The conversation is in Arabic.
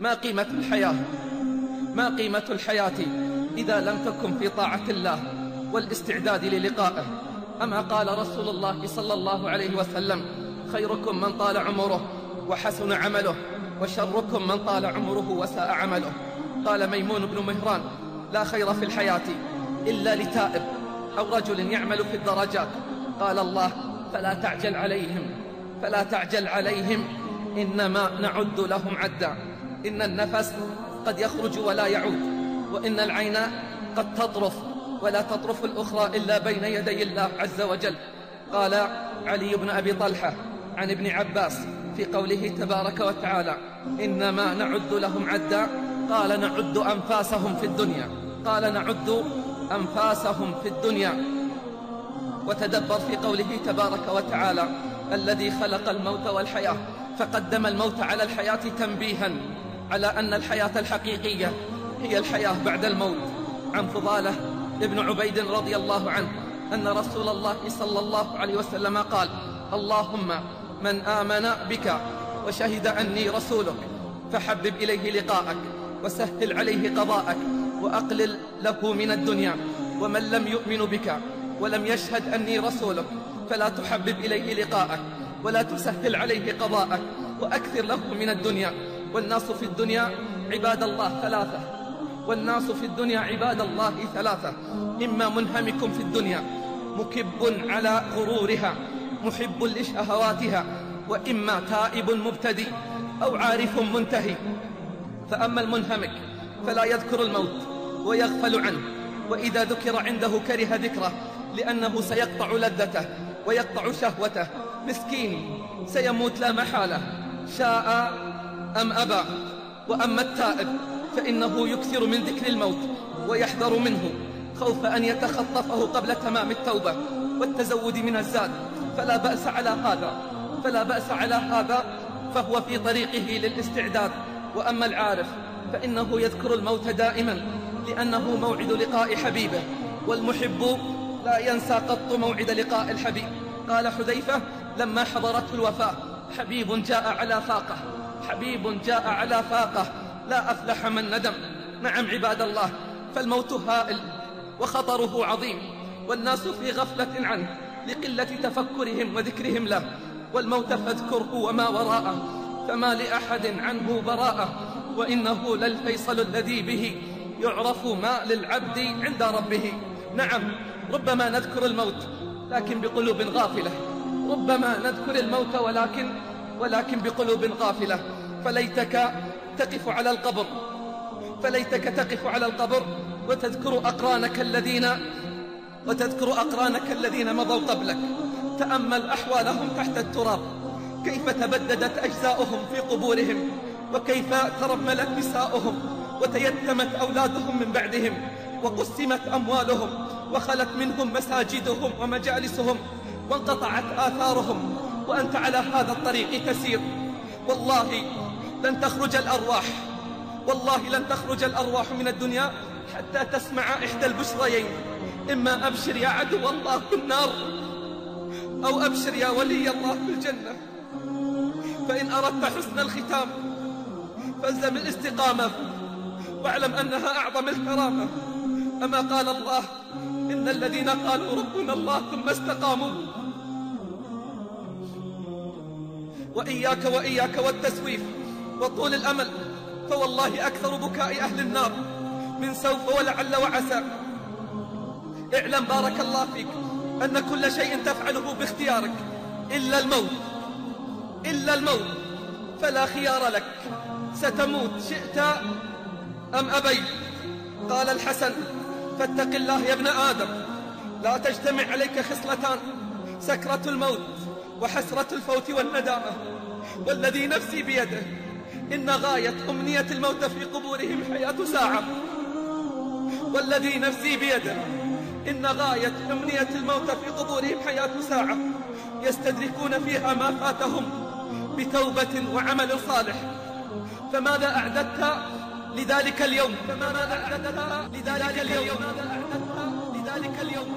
ما قيمة الحياة؟ ما قيمة الحياة إذا لم تكن في طاعة الله والاستعداد للقائه؟ أما قال رسول الله صلى الله عليه وسلم خيركم من طال عمره وحسن عمله وشركم من طال عمره وساء عمله. قال ميمون بن مهران لا خير في الحياة إلا لتائب أو رجل يعمل في الدرجات. قال الله فلا تعجل عليهم فلا تعجل عليهم إنما نعد لهم عدا. إن النفس قد يخرج ولا يعود وإن العين قد تطرف ولا تطرف الأخرى إلا بين يدي الله عز وجل. قال علي بن أبي طلحة عن ابن عباس في قوله تبارك وتعالى إنما نعد لهم عدا. قال نعد أنفاسهم في الدنيا. قال نعد أنفاسهم في الدنيا. وتدبر في قوله تبارك وتعالى الذي خلق الموت والحياة فقدم الموت على الحياة تنبيها. على أن الحياة الحقيقية هي الحياة بعد الموت. عن فضالة ابن عبيد رضي الله عنه أن رسول الله صلى الله عليه وسلم قال اللهم من آمن بك وشهد أني رسولك فحبب إليه لقاءك وسهل عليه قضاءك وأقلل له من الدنيا ومن لم يؤمن بك ولم يشهد أني رسولك فلا تحبب إليه لقاءك ولا تسهل عليه قضاءك وأكثر له من الدنيا والناس في الدنيا عباد الله ثلاثة. والناس في الدنيا عباد الله ثلاثة. إما منهمك في الدنيا. مكب على غرورها. محب لشهواتها. وإما تائب مبتدي أو عارف منتهي. فأما المنهمك فلا يذكر الموت ويغفل عنه. وإذا ذكر عنده كره ذكره لأنه سيقطع لذته ويقطع شهوته. مسكين سيموت لا محالة. شاء أم أبى وأما التائب فإنه يكثر من ذكر الموت ويحذر منه خوف أن يتخطفه قبل تمام التوبة والتزود من الزاد. فلا بأس على هذا فلا بأس على هذا فهو في طريقه للاستعداد. وأما العارف فإنه يذكر الموت دائما لأنه موعد لقاء حبيبه والمحب لا ينسى قط موعد لقاء الحبيب. قال حذيفة لما حضرته الوفاة حبيب جاء على فاقة. حبيب جاء على فاقه لا أفلح من ندم. نعم عباد الله فالموت هائل وخطره عظيم والناس في غفلة عنه لقلة تفكرهم وذكرهم له. والموت فاذكره وما وراءه فما لأحد عنه براءة وإنه للفيصل الذي به يعرف ما للعبد عند ربه. نعم ربما نذكر الموت لكن بقلوب غافلة. ربما نذكر الموت ولكن ولكن بقلوب غافلة فليتك تقف على القبر. فليتك تقف على القبر وتذكر أقرانك الذين وتذكر أقرانك الذين مضوا قبلك. تأمل أحوالهم تحت التراب. كيف تبددت أجزاؤهم في قبورهم؟ وكيف ترملت نساؤهم؟ وتيتمت أولادهم من بعدهم؟ وقسمت أموالهم؟ وخلت منهم مساجدهم ومجالسهم؟ وانقطعت آثارهم؟ وأنت على هذا الطريق تسير والله لن تخرج الأرواح. والله لن تخرج الأرواح من الدنيا حتى تسمع إحدى البشريين. إما أبشر يا عدو الله بالنار أو أبشر يا ولي الله بالجنة فإن أردت حسن الختام فالزم الاستقامة. واعلم أنها أعظم الكرامة. أما قال الله إن الذين قالوا ربنا الله ثم استقاموا وإياك وإياك والتسويف وطول الأمل فوالله أكثر بكاء أهل النار من سوف ولعل وعسى. اعلم بارك الله فيك أن كل شيء تفعله باختيارك إلا الموت إلا الموت فلا خيار لك. ستموت شئت أم أبيت؟ قال الحسن فاتق الله يا ابن آدم. لا تجتمع عليك خصلتان سكرة الموت. وحسرة الفوت والندامة. والذي نفسي بيده إن غاية أمنية الموت في قبورهم حياة ساعة. والذي نفسي بيده إن غاية أمنية الموت في قبورهم حياة ساعة. يستدركون فيها ما فاتهم بتوبة وعمل صالح. فماذا أعددت لذلك اليوم؟ فماذا أعددت لذلك اليوم؟ لذلك اليوم؟